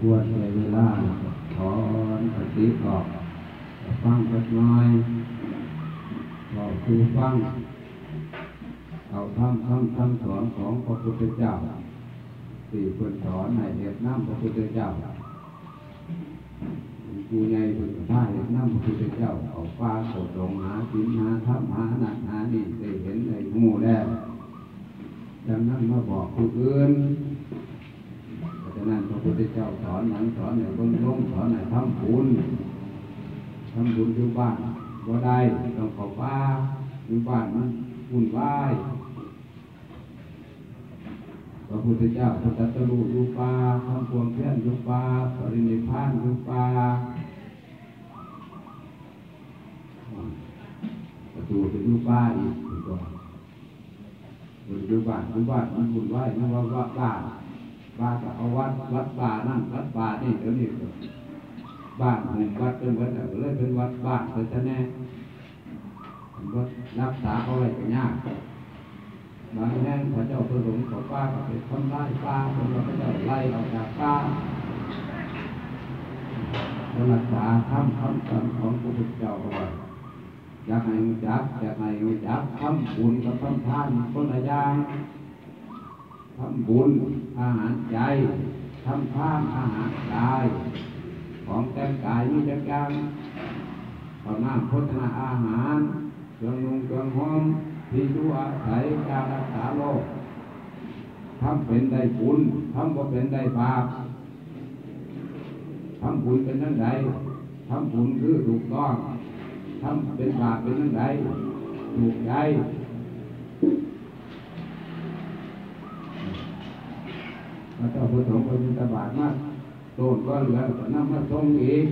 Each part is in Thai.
ควรใช้เวลาถอนสติออกฟังสักน้อยบอกคือฟังเอาทำคำคำสอนของพระพุทธเจ้าสี่คนสอนในเหตุน้ำพระพุทธเจ้ากูใหญ่เป็นท่าเหตุน้ำพระพุทธเจ้าเอาฟ้าสดลงหาสินหาธรรมหาหนักหานี่ได้เห็นในหูแล้วดังนั้นมาบอกผู้อื่นเพราะฉะนั้นพระพุท ธเจ้าสอนหนังสอนในเบื้องลงสอนในทำบุญทำบุญอยู่บ้านว่ได้ต้องขอฟ้าอยู่บ้านมันวุ่นวพระพุทธเจ้าพระตัตรูอยู่ป่าทำความเพียรอยู่ป่าปรินิพานอยู่ป่าประตูไปอยู่ป่าอีกถูกต้องอยู่บ้านอยู่บ้านมันวุ่นวนะว่าว่าบ้าน บ้านเอาวัดวัดป่านั่นวัดป่านี่เดี๋ยวนี้บ้านหนึ่งวัดเป็นวัดแต่เลยเป็นวัดบ้านเฉยๆแน่วัดรักษาเอาไว้ก็ยากบางแห่งพระเจ้าประสงค์ของป้าก็เป็นคนไล่ป้าคนเราก็จะไล่ออกจากป้ารักษาคำคำสอนของพระพุทธเจ้าเอาไว้อยากให้รู้จักอยากให้รู้จักทำบุญกับทำทานคนละอย่าง ทำบุญอาหารใจทำทานอาหารกาย ของแต่งกายมีจักอย่างขอน้ำโภชนาอาหารเครื่องนุ่งเครื่องห่มที่อยู่อาศัยการรักษาโรคทำเป็นได้บุญทำว่เป็นได้บาปทำบุญเป็นนั่นใดทำบุญคือถูกต้องทำเป็นบาปเป็นนั่นใดถูกใจ พระเจ้าพุทธองค์เป็นตบาทมากโดนก็เหลือก็นำมาส่งอีก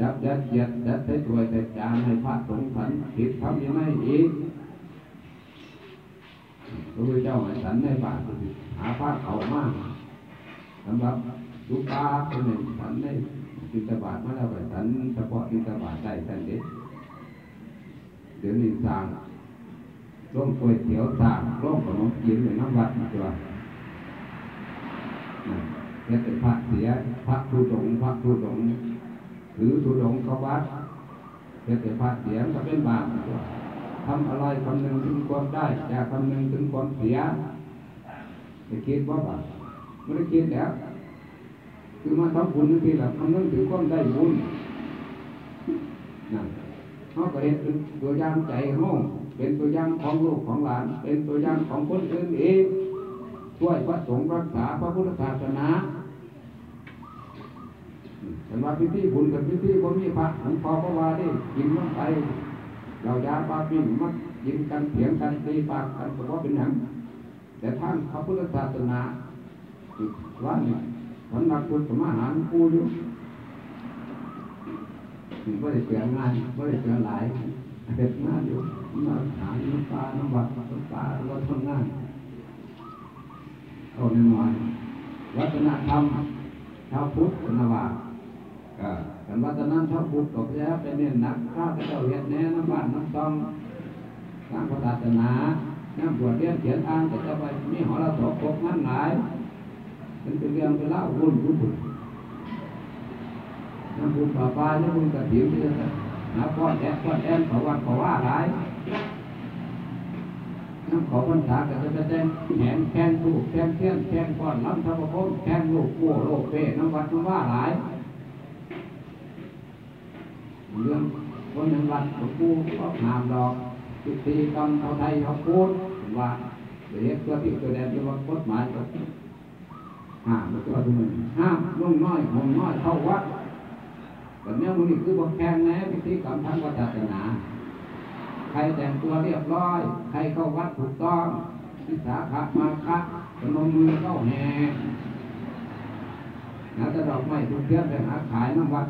จับยัดเยียดยัดใส่ถ้วยใส่จานให้พระสงฆ์ฉันผิดทำยังไงอีกพระพุทธเจ้าให้ฉันในบาตรหาพระเขามากสำหรับลูกปลาคนหนึ่งฉันในกินตบาทมาแล้วไปฉันเฉพาะกินตบาทได้แต่เด็กเดี๋ยวนี้สั่ง ร่มก๋วยเตี๋ยวสั่งร่มขนมกินหรือน้ำวัดมาตัวนี่เป็นพระเสียพระผู้ดงพระผู้ดงหรือทุดงเขาวัดเป็นแต่พาเสียก็เป็นบาปทำอะไรคำนึงถึงความได้แต่คำนึงถึงความเสียจะคิดว่าบาปไม่ได้คิดแล้วคือมาทำบุญทีละคำนึงถึงความได้บุญนั่นเขาก็เห็นเป็นตัวอย่างใจเขา เป็นตัวอย่างของลูกของหลาน เป็นตัวอย่างของคนอื่นเองช่วยพระสงฆ์รักษาพระพุทธศาสนาเป็นว่าพิธีบุญกับพิธีบ่มีพระหลวงพ่อพระวาได้กินมันไปเรายาปาปิ้งมันยิงกันเถียงกันตีปากกันก็ว่าเป็นหนังแต่ท่านพระพุทธศาสนาว่านี่สำนักพุทธมหาคูอยู่ไม่ได้เปลี่ยนงานไม่ได้เปลี่ยนหลาย เด็ดงานอยู่มาหาน้ำปลาน้ำบัตรน้ำปลาวัดทำงานเอาหน่อยวัฒนธรรมชาวพุทธนวากันวัฒนธรรมชาวพุทธก็จะเป็นเน้นหนักข้าพเจ้าเห็นแน่น้ำบ้านน้ำซองทางพระศาสนาน้ำบวชเรียนเขียนอ่านแต่จะไปมีหอระศพพกงั้นหลายเป็นเป็นเรื่องเป็นเล่าวุ่นวุ่นน้ำบุญป่าปลาน้ำบุญกระถิ่นที่จะ หาพ่อแดดพ่อแอนขอวัดขอว่าหลายน้ำขอพรรษาก็จะจะแจ้งแขนแข้งลูกแข้งเทียนแข้งก้อนล้ำทบพงแข้งลูกโก้โลกเป้น้ำวัดน้ำว่าหลายเรื่องคนหนึ่งวัดหลวงปู่ก็หามดอกพิธีกรรมเอาไทยเขาพูดว่าเดี๋ยวตัวที่ตัวแดนจะว่ากฎหมายก็ห้ามตัวทุกคนห้ามนุ่งน้อยห่มน้อยเข้าวัด แบบนี้มันนี่คือบอกแข่งแน่พิธีกรรมทางวัดศาสนา ใครแต่งตัวเรียบร้อย ใครเข้าวัดถูกต้องวิสาขะมาคะพนมมือเข้าแห่นะจะดอกไม้ทุกเทียนไปหาขายน้ำวัด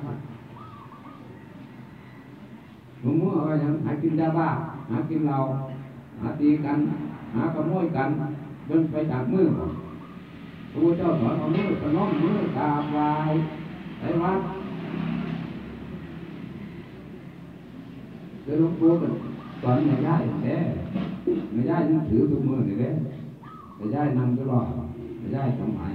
หลวงพ่อว่ายังหากินยาบ้า หากินเหล้าหาตีกัน หาขโมยกันเดินไปจากมือพระเจ้าสอนเอามือขนมมือกราบไหว้ไปวัด เดี๋ยวหลวงปู่เป็นสอนไม่ได้แท้ไม่ได้นั่งถือทุกมือนี่เลยไม่ได้นั่งตลอดไม่ได้สมัย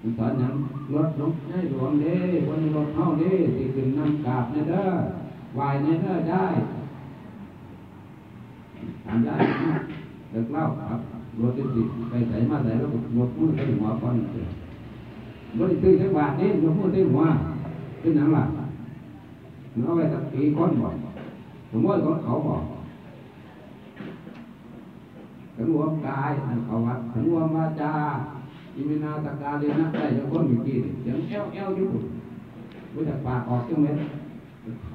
มันสอนยังรถลวงให้หลวงเด้วันรถเท่าเด้สิขึ้นนำกราบในเด้อไหวในเด้อได้ทำได้เลิกเล่าครับรถติดไปใส่มาใส่แล้วก็ยกมือใส่หัวก่อนเลยรถตื้อจังหวะนี้ยกมือใส่หัวเป็นหยังล่ะ มันเอาไว้ตะกี้ก้อนบอกสมมติของเขาบอกถึงรวมกายอันเขาวัดถึงรวมวาจาอิมินาตกาเรนะได้ยังคนมีกี่เสียงแอวแอวอยู่รู้จักปากออกจังไหม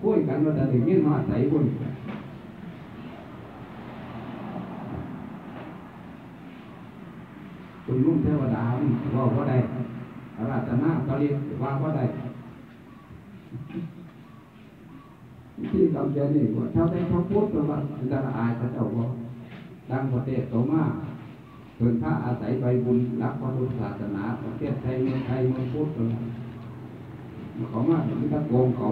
คุยกันว่าจะถึงยิ่งมาใส่บุญคุณลุงเทวดาว่าว่าได้อาราธนาเขาเรีว่าว่าได้ที่ กำเจนี่ว่าชาวไทยเขาพูดว่าจะละอายพระเจ้าว่าตั้งประเทศโตมาเพิ่นพระอาศัยใบบุญรักพระพุทธศาสนาประเทศไทยเมืองไทยเมืองพุทธเลยเขามาเป็นตะโกงเขา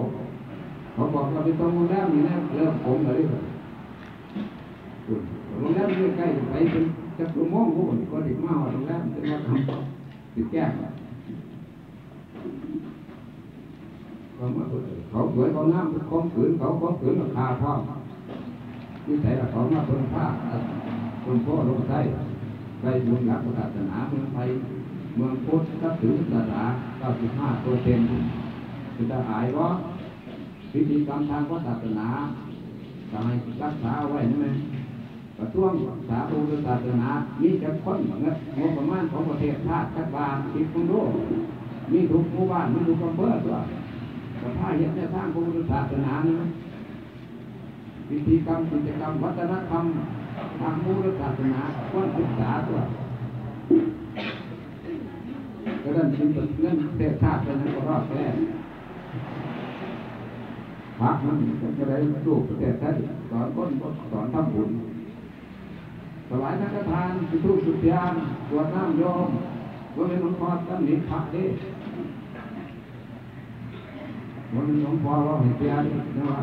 เขาบอกเราไปตรงโรงแรมนี่นะเริ่มโกงเลยโรงแรมใกล้ไปเป็นจักรโมงพวกก็ติดมาโรงแรมเป็นว่าทำติดแก้ เขามาเขาสวยเขางามเขาขืนเขาเขาขืนราคาพร้อมนี่ใส่ละเขามาเป็นพระคนพ่อลงไส้ไปบุญหลักศาสนาเมืองไทยเมืองพุทธนับถือศาสนา95ตัวเต็มจะได้หายวะพิธีกรรมทางศาสนาทำให้รักษาไว้นั่นเองกระทรวงสาธารณศาสนามีจะคนเหมือนงบประมาณของประเทศชาติชัดบานติดคุณดูมีทุกหมู่บ้านมีทุกอำเภอตัว เห็นจะสร้างพระพุทธศาสนานี่พิธีกรรมกิจกรรมวัฒนธรรมทางมูลศาสนาควรศึกษาตัวก็เริ่มเป็นเรื่องเทศชาติเป็นนั้นก็รอดแค่พระมันจะได้ลูกประเทศไทยสอนคนสอนทำบุญถวายนักทานสุทุสุทยานตรวจน้ำโยมว่าเป็นหลวงพ่อตั้งหนิพระเด้ วันนี้หลวงพ่อว่าเห็นเพียรนะว่า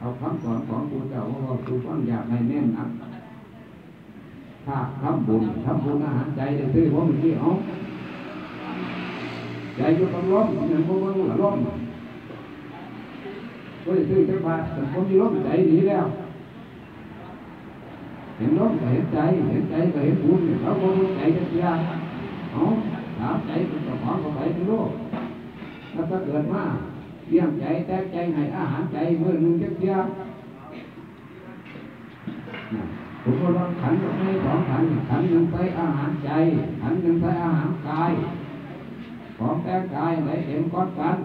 เอาคำสอนของครูเจ้าว่าครูฟังอยากให้แน่นนักถ้าทำบุญทำบุญอาหารใจได้ซื้อว่ามันที่เอาใจอยู่กับลมอย่างพวกมันหลมก็ได้ซื้อจักบาทแต่คนที่ลมใจดีแล้ว เห็นลมก็เห็นใจ เห็นใจก็เห็นบุญเขาก็รู้ใจกันเสียเอาถามใจเป็นเจ้าของก็ไปเป็นโลกแล้วก็เกิดมา เลี้ยงใจแต่ใจให้อาหารใจเมื่อนึ่งเดียบผมก็ลองขันกับไม่สองขันขันหนึ่งใส่อาหารใจ ขันหนึ่งใส่อาหารกาย ของแต่กายไหลเอ็มก้อนกัน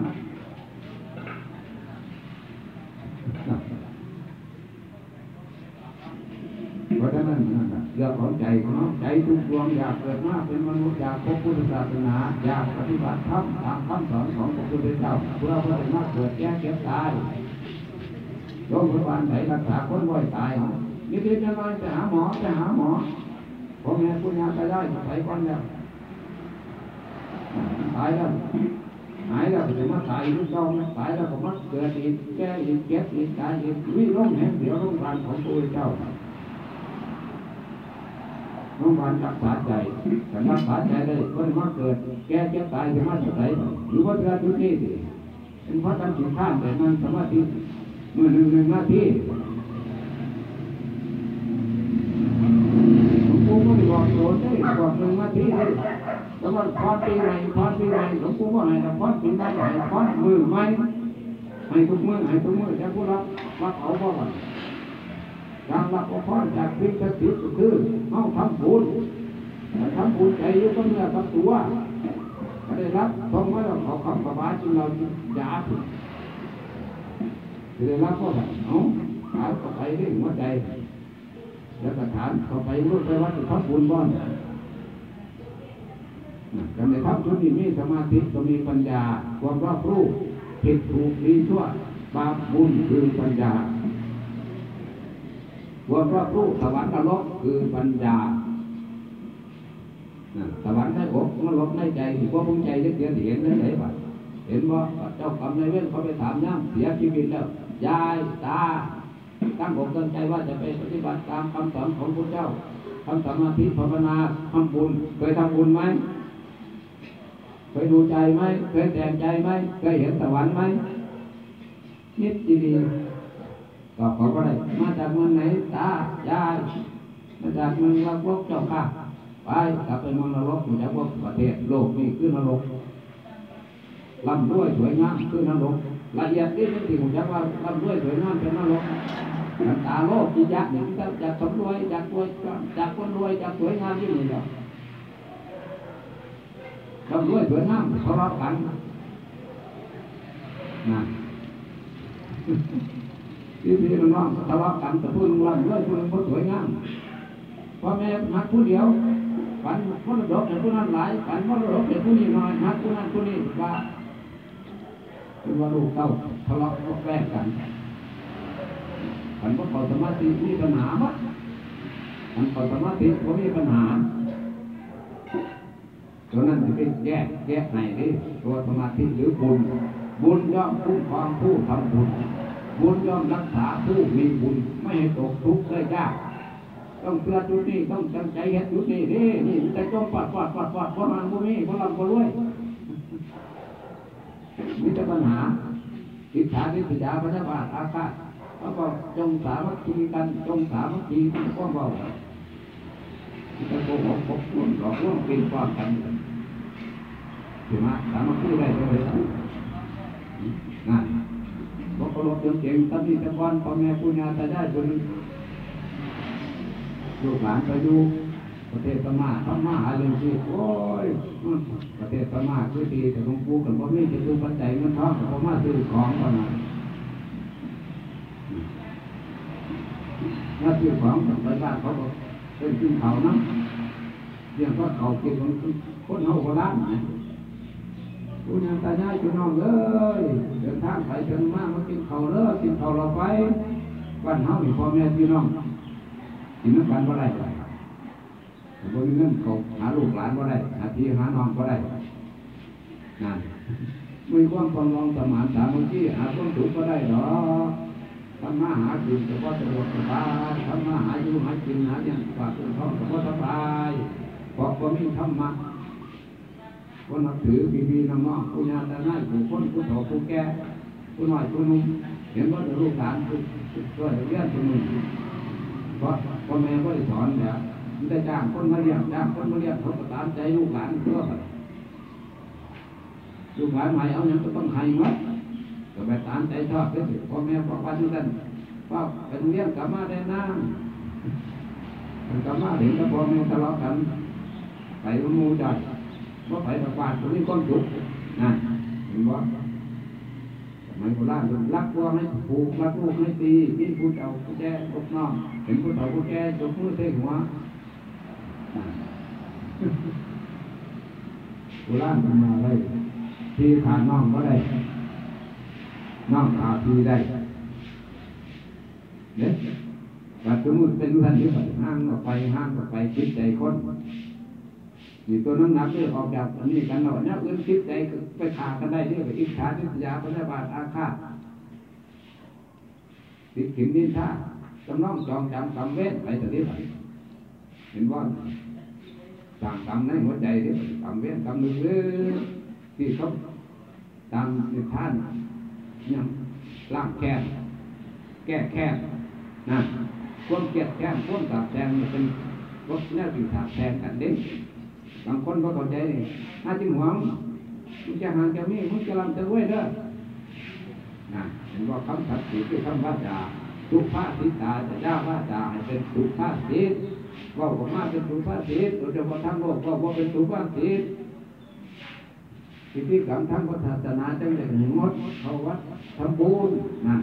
เพราะฉะ นั้นนั่นเรื่องของใจของน้องใจทุกดวงอยากเกิดมาเป็นมนุษย์อยากพบพุทธศาสนาอยากปฏิบัติธรรมตามคำสอนของพระพุทธเจ้าเพื่อเพื่อมาเกิดแก่เก็บตายโรงพยาบาลไหนรักษาคนบ่อยตายนิดๆหน่อยๆไปหาหมอไปหาหมอพ่อแม่ปุญญาไปได้ไปก่อนแล้วตายแล้วหายแล้วจะมาตายลูกเจ้าตายแล้วก็มาเกิดอีกแก่อีกเก็บอีกตายอีกวิ่งลงแห่งเดียวลงพานของพระพุทธเจ้า น้องบานรักษาใจแต่รักษาใจได้ก็มาเกิด แก่เจ็บตายจะมาสดใสหรือว่าเธอจุดนี้สิเป็นเพราะทำสิ่งข้ามแต่นั่งสมาธิมือหนึ่งหนึ่งนาทีหลวงปู่ก็ได้บอกโยนได้บอกหนึ่งนาทีได้แล้วมันพอดปีใหม่พอดปีใหม่หลวงปู่ก็ให้เราพอดปีใหม่ให้พอดมือใหม่ให้ทุกมือให้ทุกมือจะพูดรับว่าเขาบอก ว่าการรับพรจากพิจารณาคือเอาทำบุญทำบุญใจอยู่กับเนื้อกับตัวได้รับทรงไว้แล้วเขาคำประบาจึงเราหยาบได้รับก็แบบเอาถามเข้าไปเรื่องหัวใจแล้วก็ถามเข้าไปรู้ไปว่าจะทำบุญบ้อนกันในทัพชุดนี้มีสมาธิก็มีปัญญา ความรอบรู้ผิดถูกดีชั่วบาปบุญคือปัญญา ความรอบรู้สวรรค์นรกคือปัญญาสวรรค์ในอกนรกในใจที่ว่าพุ่งใจจะเสียเห็นได้ไหนบ้างเห็นว่าเจ้ากรรมนายเวรเขาไปถามย่ำเสียชีวิตแล้วยายตาตั้งอกตั้งใจว่าจะไปปฏิบัติตามคำสอนของพระเจ้าทำสมาธิภาวนาทำบุญเคยทำบุญไหมเคยดูใจไหมเคยแต่งใจไหมเคยเห็นสวรรค์ไหมนิดดีๆ ก็ขอก็ได้มาจากเมืองไหนตายายมาจากเมืองวัดลกเจ้าค่ะไปกลับไปเมืองนรกอยู่จากพวกประเทศโลกนี่คือนรกลำด้วยสวยงามคือนรกละเอียดนี่เป็นสิ่งจักว่าลำด้วยสวยงามเป็นนรกน้ำตาโลกที่ยักษ์เนี่ยมันจากสมรวยจากรวยจากคนรวยจากสวยงามที่นี่เนาะลำด้วยสวยงามทะเลาะกันนะ พี่พี่น้องทะเลาะกันแต่พูดลำด้วยพูดพูดสวยงามพ่อแม่หักผู้เดียวฝันมรดกแต่ผู้นั้นหลายฝันมรดกแต่ผู้นี้น้อยหักผู้นั้นผู้นี้ว่าคือว่าลูกเต้าทะเลาะแกล้งกันฝันว่าเขาสมาธิมีปัญหามั้ยฝันเขาสมาธิเขามีปัญหาตัวนั้นจะเป็นแยกแยกไหนดิตัวสมาธิหรือบุญบุญย่อมคุ้มครองผู้ทำบุญ บุญย่อมรักษาผู้มีบุญไม่ให้ตกทุกข์ได้ยากต้องเชื่อจุดนี้ต้องตั้งใจเห็นจุดนี้นี่นี่จะจมปอดปอดปอดปอดพราะมันพวกนี้พราะเราเพราะรวยมีแต่ปัญหาอิจฉาทิษยาพระบาทอาฆาตแล้วก็จงสามัคคีกันจงสามัคคีกันก็เบาจะโกหกพกลุ่นหลอกลวงกินความกันถือมสามัคคีได้ก็เลยนั่น อเคารพเก่งๆตั้งที่ตะกอนพ่อแม่ปุญญาตาได้จนลูกหลานไปอยู่ประเทศพม่าพม่าหาเรื่องชีพโอ้ยประเทศพม่าคือดีแต่หลวงปู่กับพ่อแม่จะดูปัจจัยเงินทองกับพ่อมาซื้อของก่อนนะถ้าซื้อของกับไปบ้านเขาก็เป็นขึ้นเขานะเรื่องก็เขาเก็บคนคนเฮาโบราณนะ ผู้ยังตายายพี่น้องเอ้ยเดินทางไปเดินมามากินข้าวเด้อกินข้าวเราไปบ้านเฮานี่พ่อแม่พี่น้องกินน้ำกันบ่ได้บ่มีเงินเขาหาลูกหลานบ่ได้หาพี่หาน้องบ่ได้นั่นมีความปรองรองสมานสามัคคีหาความสุขบ่ได้ดอทำมาหากินเฉพาะสะดวกสบายทำมาหาอยู่หากินหาอย่างฝากต้นท้องเฉพาะสบายเพราะบ่มีธรรมะ คนนับถือพี่พี่น้องน้องผู้ญาติน้าผู้คนผู้โตผู้แก่ผู้น้อยผู้นุ่มเห็นว่าจะลูกหลานผู้ช่วยเลี้ยงผู้นุ่มเพราะพ่อแม่ก็ได้สอนแล้วได้จ้างคนมาเลี้ยงจ้างคนมาเลี้ยงเขาก็ตามใจลูกหลานเพื่อลูกหลานใหม่เอาอย่างก็ต้องให้หมดก็ไปตามใจชอบไปสิพ่อแม่บอกว่าที่นั่นว่าเป็นเลี้ยงกลับมาได้น้ำกลับมาเห็นกับพ่อแม่ทะเลาะกันไปมูจัด ว่าไปประบาดตรงนี้ก้อนจุกนะเห็นบ่สมัยโบราณรักวัวให้ผูกรักลูกให้ตีกินผู้เจ้าผู้แก่ตกน้องเห็นผู้เฒ่าผู้แก่จกมือเตะหัวโบราณมันมาได้ที่ขาน้องก็ได้น้องขาพี่ได้เนี่ยบัดสมมุติเป็นท่านที่ห้างออกไปห้างออกไปคิดใจคน นี่ตัวนั้นนักเนี่ยออกจากอันนี้กันเราเนี่ยอื่นคิดใจไปขากันได้เที่ไปอิจฉาทิษยาพยาบาทอาฆาตติดขิมนินทาจำน้องจองจำกำเว้นไปแต่นี้ไปเห็นว่าสั่งกำในหัวใจนี่กำเว้นกำมือที่เขาตามในท่านเนี่ยล่างแค้นแก้แค้นนะความเกลียดแค้นความสาบแช่งเป็นรถแนวสิ่งสาบแช่งกันเด้ บางคนก็เข้าใจน่าจึงหวงมึงจะหางจะมีมึงจะลำจะรวยเด้อนะเห็นว่าคำสัตย์คือคำว่าจาสุภาษิตาจะย่าว่าจาให้เป็นสุภาษิตว่าผมมาเป็นสุภาษิตโดยเฉพาะทั้งโลกก็ว่าเป็นสุภาษิตพิธีกรรมทางศาสนาจังเลยงดเขาวัดทำบุญนะ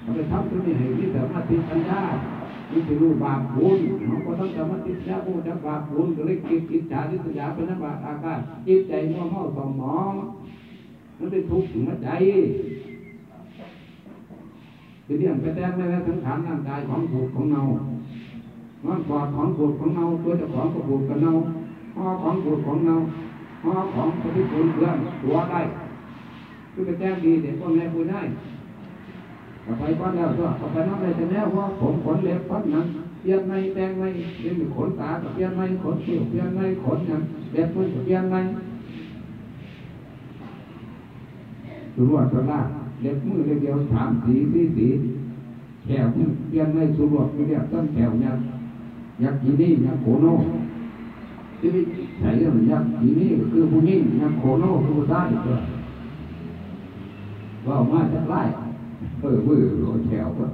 เขาไปทำตรงนี้ให้มีสามาธิปัญญา นี่คือรูปบาปบุญเขาก็ต้องสมาธิดยาบุญจะบาปบุญก็เลยกิจกิจจาริสยาเป็นบาปอาฆาตจิตใจมัวเมาสมองมันเป็นทุกข์ถึงหัวใจเป็นเรื่องไปแต่งในสังขารร่างกายของผูกของเนานอนกอดของผูกของเนาตัวเจ้าของก็ผูกกันเนาห่อของผูกของเนาห่อของปฏิปูลเพื่อนตัวได้คือไปแต่งดีเด็กพ่อแม่พูด ได้ก็ไปก้อนแล้วก็ไปน้องได้แต่แล้วว่าผมขนเล็บฟันนั้นเปลี่ยนไหมแต่งไหมเดี๋ยวมีขนตาเปลี่ยนไหมขนคิ้วเปลี่ยนไหมขนหยังเล็บมือเปลี่ยนไหมสุรวดสุราเล็บมือเล็บเดียวสามสีสีสีแถวเปลี่ยนไหมสุรวดเรียกต้นแถวยักษ์ยักษ์ยีนี่ยักษ์โคโนที่นี่ใส่เรื่องยักษ์ยีนี่คือผู้หญิงยักษ์โคโนคือผู้ชายก็ว่ามาจากไร่ เออมือโหแถวก็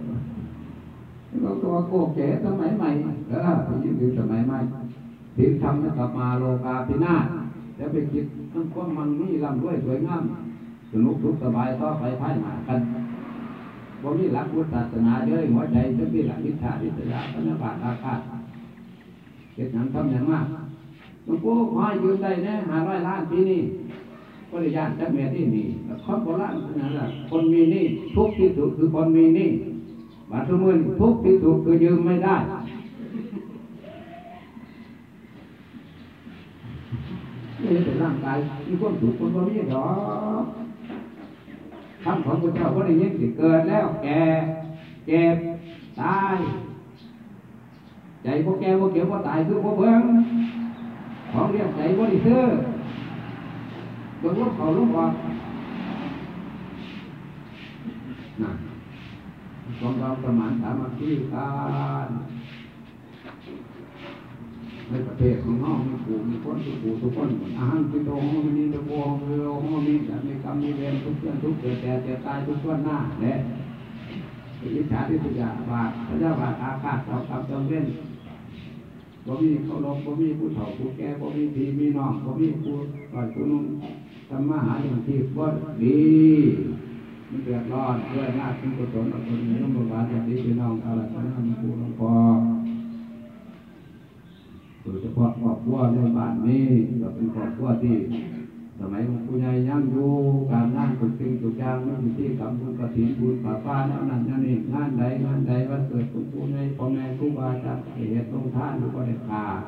เราตัวโกเก๋สมัยใหม่เออไปยืนอยู่สมัยใหม่ทิ้งทำแล้กลับมาโลกาพินาศแล้วไปคิดมันก็มันนี่ลำด้วยสวยงามสนุกทุกสบายก็ไปพ่ายหากันบ่มีหลักพุทธศาสนาเลยหัวใจจะมีหลักวิชาวิทยาพนบาตอาฆาเกิดหนังทำอย่างมากหลวงปู่ขอให้ยืนได้นะหาร้อยล้านปีนี้ ปริญาตจะเมียที่นี่แล้วคนโบราณนั่นแหละคนมีหนี่ทุกที่สุดคือคนมีหนี่บาทมือทุกที่ถูกคือยืมไม่ได้นี่เป็นร่างกายมีความสุขคนบ่มีดอคำของพระเจ้าก็ได้ยินสิเกิดแล้ว แก่เจ็บตายใจพวกแก่พวกเก็บพวกตายคือพวกเบิ่งของเรียกใจพวกดีซื้อ เบิ่งลูกเขาลูกออกนั่นของเราสมานสามัคคีกันในประเทศของน้องมีปู่มีคนทุกปู่ทุกคนอาหารที่โตห้องมีตะโกห้องมีโลห้องมีแต่มีกรรมมีเวรทุกเพื่อนทุกเกิดแต่แต่ตายทุกส่วนหน้าเนี่ยอิจฉาที่สุดยาบาทพระเจ้าบาทอาฆาตเรากรรมจงเว้นบ่มีเคารพบ่มีผู้เฒ่าผู้แก่บ่มีพี่มีน้องบ่มีผู้ต่อยผู้นุ่ง ทำมาหาเลี้ยงที่บ่ดีมันเดือดร้อนด้วยหน้าที่กุศลอดทนน้ำบาดอย่างนี้พี่น้องอะไรก็ทำผู้หลวงพ่อโดยเฉพาะครอบครัวในบ้านนี้ก็เป็นครอบครัวที่สมัยหลวงปู่ใหญ่ยังอยู่การงานทุกสิ่งทุกอย่างไม่มีที่กำบุญกระถิ่นบุญป่าป้าแล้วนั่นนั่นนี่งานใดงานใดวันเกิดหลวงปู่ใหญ่พ่อแม่ครูบาอาจารย์เหตุตรงท่านก็ได้ขาด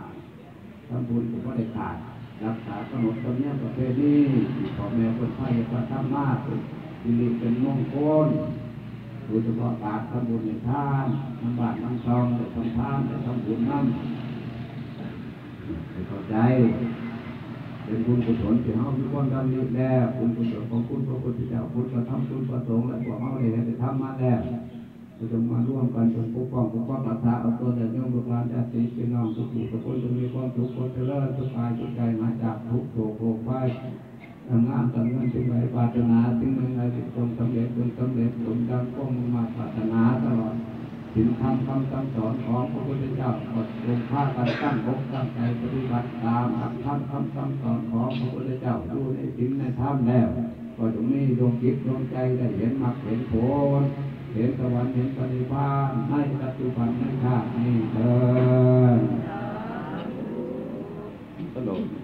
ทำบุญก็ได้ขาด รักษากำหนดจำเนี้ยประเพณีพ่อแม่คนไทยพระธรรมาเป็นสิริเป็นมงคลโดยเฉพาะปากทำบุญในทานทำบาตรทำซองได้ทำทานได้ทำบุญนั่นเข้าใจ เป็นบุญกุศลที่เฮามีความดำริแล้วบุญกุศลของคุณพระพุทธเจ้าพุทธธรรมคุณพระสงฆ์และพวกเฮาได้ได้ทำมาแล้วเราจะมาร่วมกันจนปกป้องปกป้องรักษาเอาตัวแต่โยมลูกหลานญาติพี่น้องทุกผู้ ทุกคนเจริญสุขกายสุขใจมาจากทุกโศกโรคภัยทำงานทำเงินสิ่งใดปรารถนาสิ่งใดใดจงสำเร็จจงสำเร็จจงดังก้มมาปรารถนาตลอดถึงธรรมคำสั่งสอนของพระพุทธเจ้าก็ทรงพากันตั้งอกตั้งใจปฏิบัติตามหลักธรรมคำสั่งสอนของพระพุทธเจ้าดูในสิ่งในธรรมแล้วก็ตรงนี้ดวงจิตดวงใจได้เห็นมรรคเห็นผลเห็นสวรรค์เห็นปฏิภาณในปัจจุบันในชาตินี้เถิด no.